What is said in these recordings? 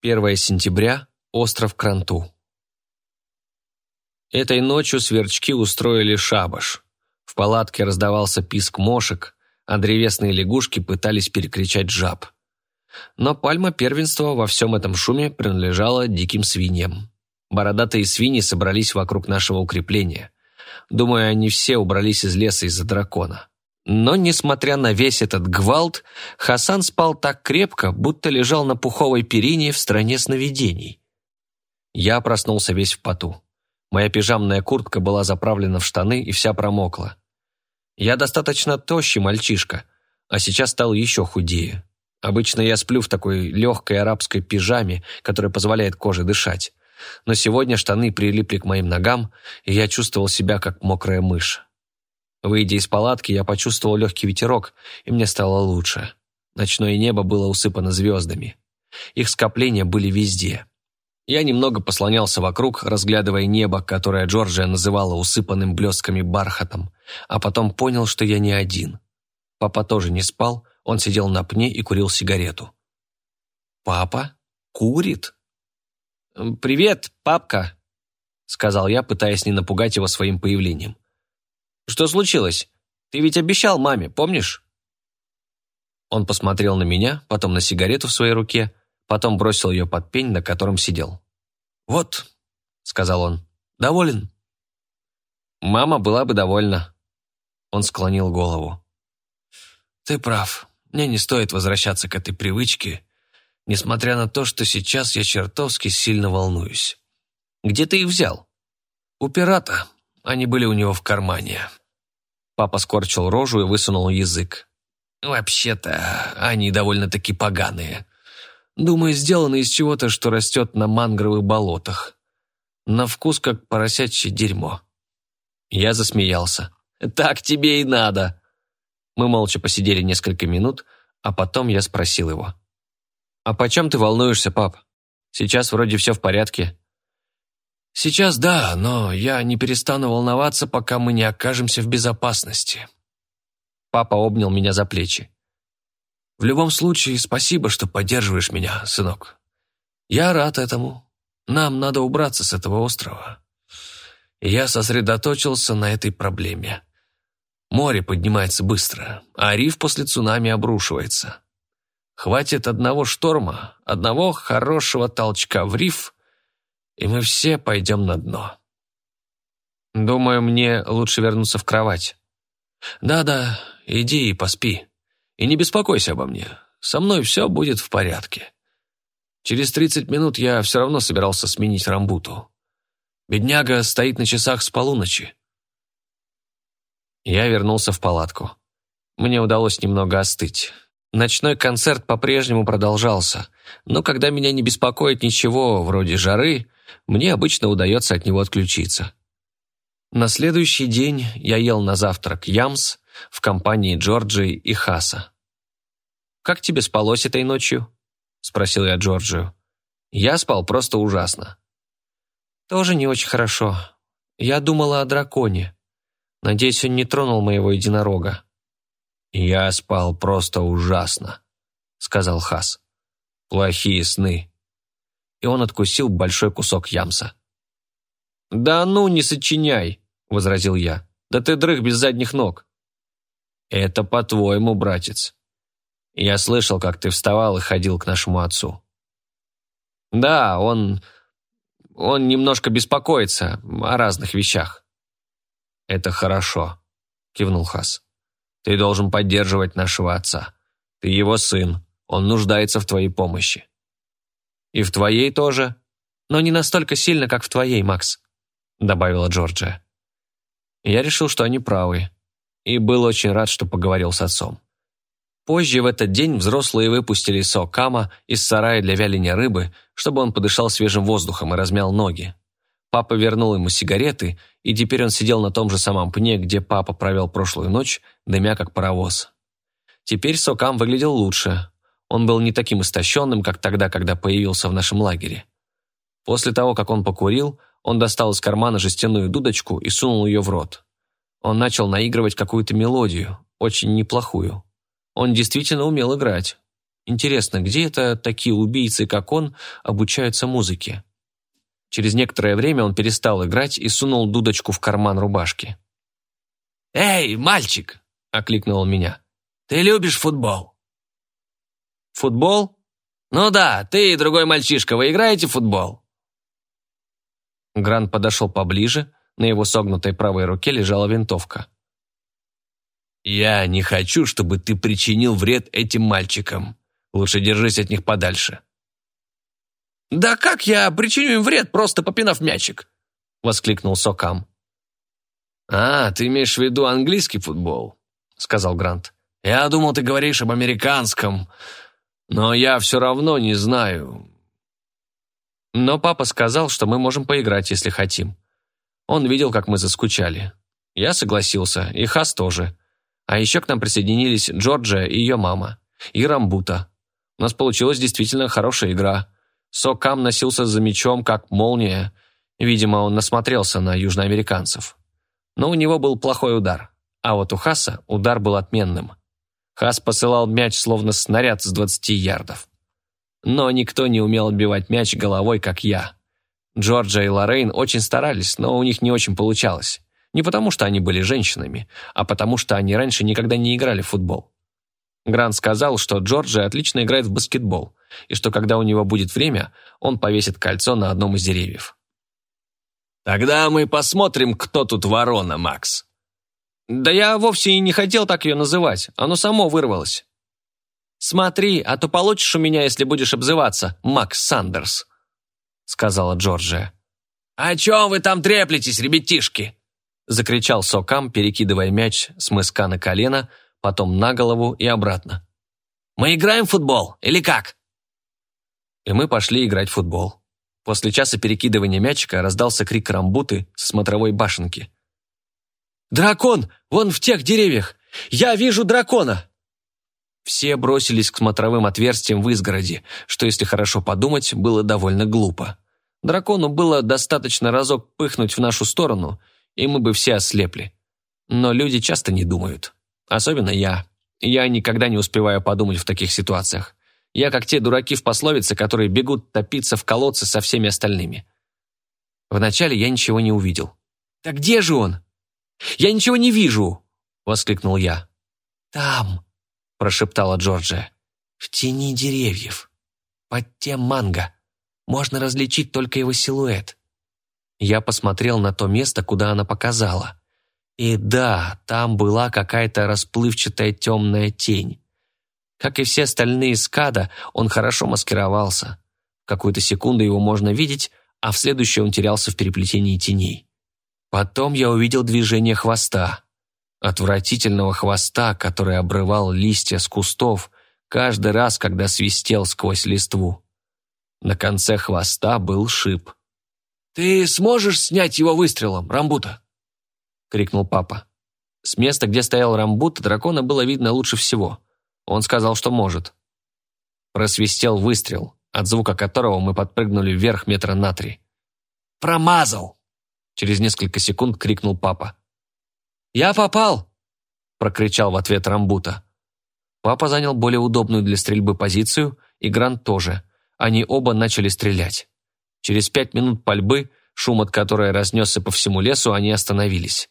1 сентября, остров Кранту. Этой ночью сверчки устроили шабаш. В палатке раздавался писк мошек, а древесные лягушки пытались перекричать жаб. Но пальма первенства во всем этом шуме принадлежала диким свиньям. Бородатые свиньи собрались вокруг нашего укрепления. Думаю, они все убрались из леса из-за дракона. Но, несмотря на весь этот гвалт, Хасан спал так крепко, будто лежал на пуховой перине в стране сновидений. Я проснулся весь в поту. Моя пижамная куртка была заправлена в штаны и вся промокла. Я достаточно тощий мальчишка, а сейчас стал еще худее. Обычно я сплю в такой легкой арабской пижаме, которая позволяет коже дышать. Но сегодня штаны прилипли к моим ногам, и я чувствовал себя как мокрая мышь. Выйдя из палатки, я почувствовал легкий ветерок, и мне стало лучше. Ночное небо было усыпано звездами. Их скопления были везде. Я немного послонялся вокруг, разглядывая небо, которое Джорджия называла усыпанным блестками бархатом, а потом понял, что я не один. Папа тоже не спал, он сидел на пне и курил сигарету. «Папа? Курит?» «Привет, папка», — сказал я, пытаясь не напугать его своим появлением. Что случилось? Ты ведь обещал маме, помнишь?» Он посмотрел на меня, потом на сигарету в своей руке, потом бросил ее под пень, на котором сидел. «Вот», — сказал он, — «доволен?» «Мама была бы довольна». Он склонил голову. «Ты прав. Мне не стоит возвращаться к этой привычке, несмотря на то, что сейчас я чертовски сильно волнуюсь. Где ты их взял?» «У пирата. Они были у него в кармане». Папа скорчил рожу и высунул язык. «Вообще-то, они довольно-таки поганые. Думаю, сделаны из чего-то, что растет на мангровых болотах. На вкус, как поросячье дерьмо». Я засмеялся. «Так тебе и надо!» Мы молча посидели несколько минут, а потом я спросил его. «А почем ты волнуешься, пап? Сейчас вроде все в порядке. Сейчас да, но я не перестану волноваться, пока мы не окажемся в безопасности. Папа обнял меня за плечи. В любом случае, спасибо, что поддерживаешь меня, сынок. Я рад этому. Нам надо убраться с этого острова. И я сосредоточился на этой проблеме. Море поднимается быстро, а риф после цунами обрушивается. Хватит одного шторма, одного хорошего толчка в риф, и мы все пойдем на дно. Думаю, мне лучше вернуться в кровать. Да-да, иди и поспи. И не беспокойся обо мне. Со мной все будет в порядке. Через тридцать минут я все равно собирался сменить рамбуту. Бедняга стоит на часах с полуночи. Я вернулся в палатку. Мне удалось немного остыть. Ночной концерт по-прежнему продолжался, но когда меня не беспокоит ничего вроде жары, мне обычно удается от него отключиться. На следующий день я ел на завтрак ямс в компании Джорджии и Хаса. «Как тебе спалось этой ночью?» – спросил я Джорджию. «Я спал просто ужасно». «Тоже не очень хорошо. Я думала о драконе. Надеюсь, он не тронул моего единорога». «Я спал просто ужасно», – сказал Хас. «Плохие сны и он откусил большой кусок ямса. «Да ну, не сочиняй!» – возразил я. «Да ты дрых без задних ног!» «Это по-твоему, братец. Я слышал, как ты вставал и ходил к нашему отцу». «Да, он... он немножко беспокоится о разных вещах». «Это хорошо», – кивнул Хас. «Ты должен поддерживать нашего отца. Ты его сын, он нуждается в твоей помощи». «И в твоей тоже. Но не настолько сильно, как в твоей, Макс», — добавила Джорджия. Я решил, что они правы, и был очень рад, что поговорил с отцом. Позже в этот день взрослые выпустили Сокама из сарая для вяления рыбы, чтобы он подышал свежим воздухом и размял ноги. Папа вернул ему сигареты, и теперь он сидел на том же самом пне, где папа провел прошлую ночь, дымя как паровоз. Теперь Сокам выглядел лучше, он был не таким истощенным, как тогда, когда появился в нашем лагере. После того, как он покурил, он достал из кармана жестяную дудочку и сунул ее в рот. Он начал наигрывать какую-то мелодию, очень неплохую. Он действительно умел играть. Интересно, где это такие убийцы, как он, обучаются музыке? Через некоторое время он перестал играть и сунул дудочку в карман рубашки. «Эй, мальчик!» – окликнул меня. «Ты любишь футбол?» «Футбол?» «Ну да, ты и другой мальчишка, вы играете в футбол?» Грант подошел поближе, на его согнутой правой руке лежала винтовка. «Я не хочу, чтобы ты причинил вред этим мальчикам. Лучше держись от них подальше». «Да как я причиню им вред, просто попинав мячик?» — воскликнул Сокам. «А, ты имеешь в виду английский футбол?» — сказал Грант. «Я думал, ты говоришь об американском, но я все равно не знаю». Но папа сказал, что мы можем поиграть, если хотим. Он видел, как мы заскучали. Я согласился, и Хас тоже. А еще к нам присоединились Джорджия и ее мама. И Рамбута. У нас получилась действительно хорошая игра. Сокам носился за мячом, как молния. Видимо, он насмотрелся на южноамериканцев. Но у него был плохой удар. А вот у Хаса удар был отменным. Хас посылал мяч словно снаряд с 20 ярдов. Но никто не умел отбивать мяч головой, как я. Джорджа и Лоррейн очень старались, но у них не очень получалось. Не потому, что они были женщинами, а потому, что они раньше никогда не играли в футбол. Грант сказал, что Джорджи отлично играет в баскетбол, и что когда у него будет время, он повесит кольцо на одном из деревьев. «Тогда мы посмотрим, кто тут ворона, Макс». «Да я вовсе и не хотел так ее называть, оно само вырвалось». «Смотри, а то получишь у меня, если будешь обзываться, Макс Сандерс», сказала Джорджия. «О чем вы там треплетесь, ребятишки?» закричал Сокам, перекидывая мяч с мыска на колено, потом на голову и обратно. «Мы играем в футбол, или как?» И мы пошли играть в футбол. После часа перекидывания мячика раздался крик рамбуты с смотровой башенки. «Дракон! Вон в тех деревьях! Я вижу дракона!» Все бросились к смотровым отверстиям в изгороди, что, если хорошо подумать, было довольно глупо. Дракону было достаточно разок пыхнуть в нашу сторону, и мы бы все ослепли. Но люди часто не думают. Особенно я. Я никогда не успеваю подумать в таких ситуациях. Я как те дураки в пословице, которые бегут топиться в колодце со всеми остальными. Вначале я ничего не увидел. «Да где же он? Я ничего не вижу!» — воскликнул я. «Там!» — прошептала Джорджия. «В тени деревьев. Под тем манго. Можно различить только его силуэт». Я посмотрел на то место, куда она показала. И да, там была какая-то расплывчатая темная тень. Как и все остальные скада, он хорошо маскировался. Какую-то секунду его можно видеть, а в следующую он терялся в переплетении теней. Потом я увидел движение хвоста. Отвратительного хвоста, который обрывал листья с кустов каждый раз, когда свистел сквозь листву. На конце хвоста был шип. «Ты сможешь снять его выстрелом, Рамбута?» — крикнул папа. С места, где стоял Рамбут, дракона было видно лучше всего. Он сказал, что может. Просвистел выстрел, от звука которого мы подпрыгнули вверх метра на три. «Промазал!» Через несколько секунд крикнул папа. «Я попал!» прокричал в ответ Рамбута. Папа занял более удобную для стрельбы позицию, и Грант тоже. Они оба начали стрелять. Через пять минут пальбы, шум от которой разнесся по всему лесу, они остановились.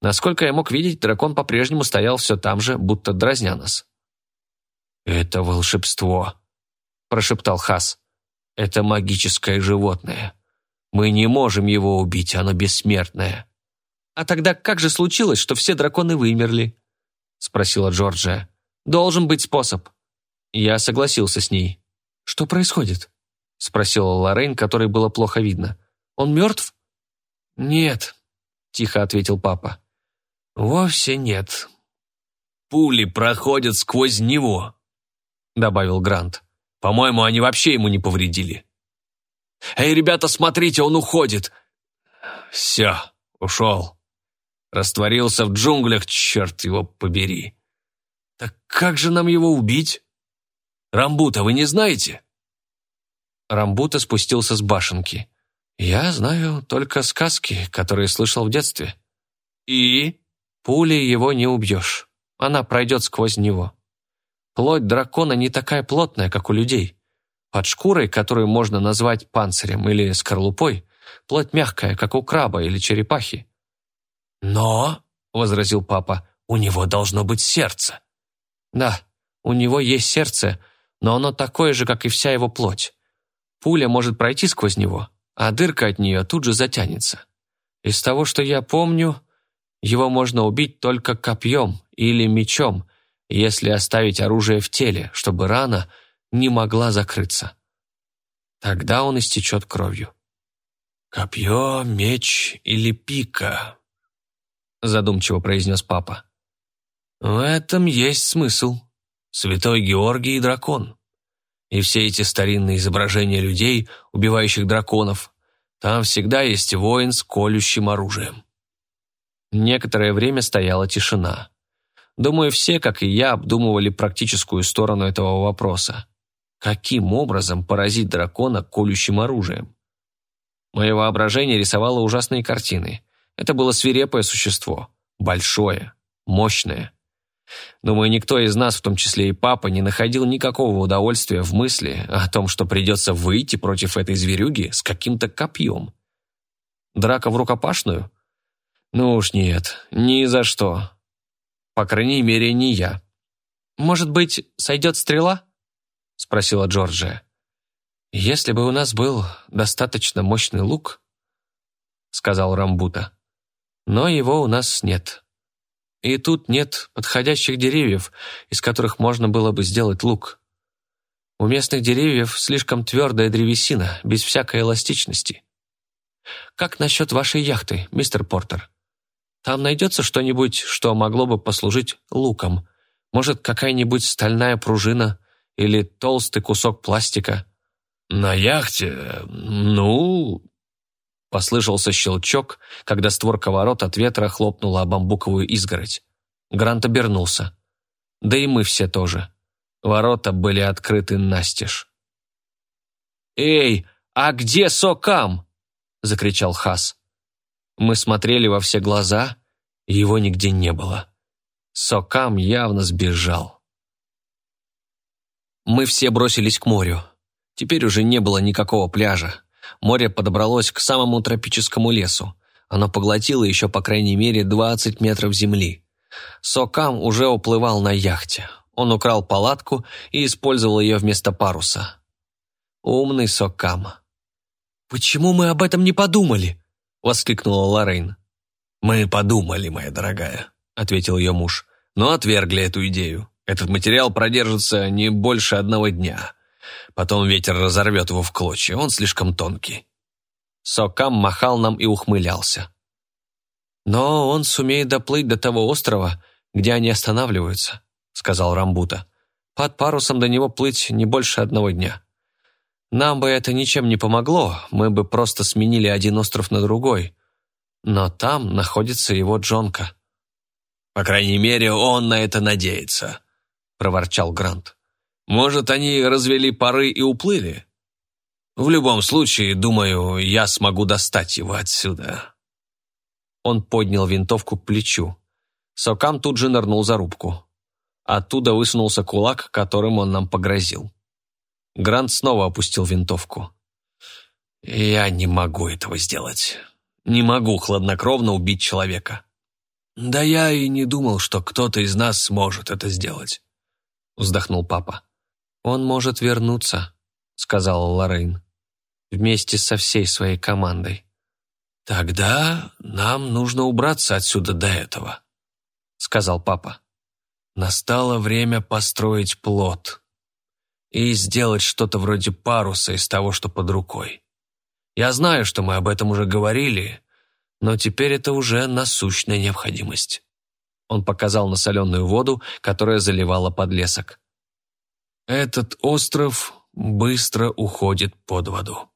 Насколько я мог видеть, дракон по-прежнему стоял все там же, будто дразня нас. «Это волшебство», – прошептал Хас. «Это магическое животное. Мы не можем его убить, оно бессмертное». «А тогда как же случилось, что все драконы вымерли?» – спросила Джорджия. «Должен быть способ». Я согласился с ней. «Что происходит?» – спросила Лоррейн, которой было плохо видно. «Он мертв?» «Нет», – тихо ответил папа. «Вовсе нет. Пули проходят сквозь него», — добавил Грант. «По-моему, они вообще ему не повредили». «Эй, ребята, смотрите, он уходит!» «Все, ушел. Растворился в джунглях, черт его побери. Так как же нам его убить? Рамбута, вы не знаете?» Рамбута спустился с башенки. «Я знаю только сказки, которые слышал в детстве». «И?» Пулей его не убьешь. Она пройдет сквозь него. Плоть дракона не такая плотная, как у людей. Под шкурой, которую можно назвать панцирем или скорлупой, плоть мягкая, как у краба или черепахи. «Но», — возразил папа, — «у него должно быть сердце». «Да, у него есть сердце, но оно такое же, как и вся его плоть. Пуля может пройти сквозь него, а дырка от нее тут же затянется. Из того, что я помню, его можно убить только копьем или мечом, если оставить оружие в теле, чтобы рана не могла закрыться. Тогда он истечет кровью. «Копье, меч или пика», — задумчиво произнес папа. «В этом есть смысл. Святой Георгий и дракон. И все эти старинные изображения людей, убивающих драконов, там всегда есть воин с колющим оружием». Некоторое время стояла тишина. Думаю, все, как и я, обдумывали практическую сторону этого вопроса. Каким образом поразить дракона колющим оружием? Мое воображение рисовало ужасные картины. Это было свирепое существо. Большое, мощное. Думаю, никто из нас, в том числе и папа, не находил никакого удовольствия в мысли о том, что придется выйти против этой зверюги с каким-то копьем. Драка в рукопашную? Ну уж нет, ни за что. По крайней мере, не я. «Может быть, сойдет стрела?» — спросила Джорджия. «Если бы у нас был достаточно мощный лук», — сказал Рамбута, — «но его у нас нет. И тут нет подходящих деревьев, из которых можно было бы сделать лук. У местных деревьев слишком твердая древесина, без всякой эластичности. Как насчет вашей яхты, мистер Портер?» Там найдется что-нибудь, что могло бы послужить луком. Может, какая-нибудь стальная пружина или толстый кусок пластика. На яхте, ну... Послышался щелчок, когда створка ворот от ветра хлопнула о бамбуковую изгородь. Грант обернулся. Да и мы все тоже. Ворота были открыты настежь. «Эй, а где Сокам?» — закричал Хас. Мы смотрели во все глаза, и его нигде не было. Сокам явно сбежал. Мы все бросились к морю. Теперь уже не было никакого пляжа. Море подобралось к самому тропическому лесу. Оно поглотило еще по крайней мере 20 метров земли. Сокам уже уплывал на яхте. Он украл палатку и использовал ее вместо паруса. Умный Сокам. «Почему мы об этом не подумали?» воскликнула Лоррейн. «Мы подумали, моя дорогая», — ответил ее муж, «но отвергли эту идею. Этот материал продержится не больше одного дня. Потом ветер разорвет его в клочья, он слишком тонкий». Сокам махал нам и ухмылялся. «Но он сумеет доплыть до того острова, где они останавливаются», — сказал Рамбута. «Под парусом до него плыть не больше одного дня». Нам бы это ничем не помогло, мы бы просто сменили один остров на другой. Но там находится его Джонка. «По крайней мере, он на это надеется», — проворчал Грант. «Может, они развели пары и уплыли? В любом случае, думаю, я смогу достать его отсюда». Он поднял винтовку к плечу. Сокам тут же нырнул за рубку. Оттуда высунулся кулак, которым он нам погрозил. Грант снова опустил винтовку. «Я не могу этого сделать. Не могу хладнокровно убить человека. Да я и не думал, что кто-то из нас сможет это сделать», — вздохнул папа. «Он может вернуться», — сказала Лоррейн, «вместе со всей своей командой». «Тогда нам нужно убраться отсюда до этого», — сказал папа. «Настало время построить плод» и сделать что-то вроде паруса из того, что под рукой. Я знаю, что мы об этом уже говорили, но теперь это уже насущная необходимость». Он показал на соленую воду, которая заливала подлесок. «Этот остров быстро уходит под воду».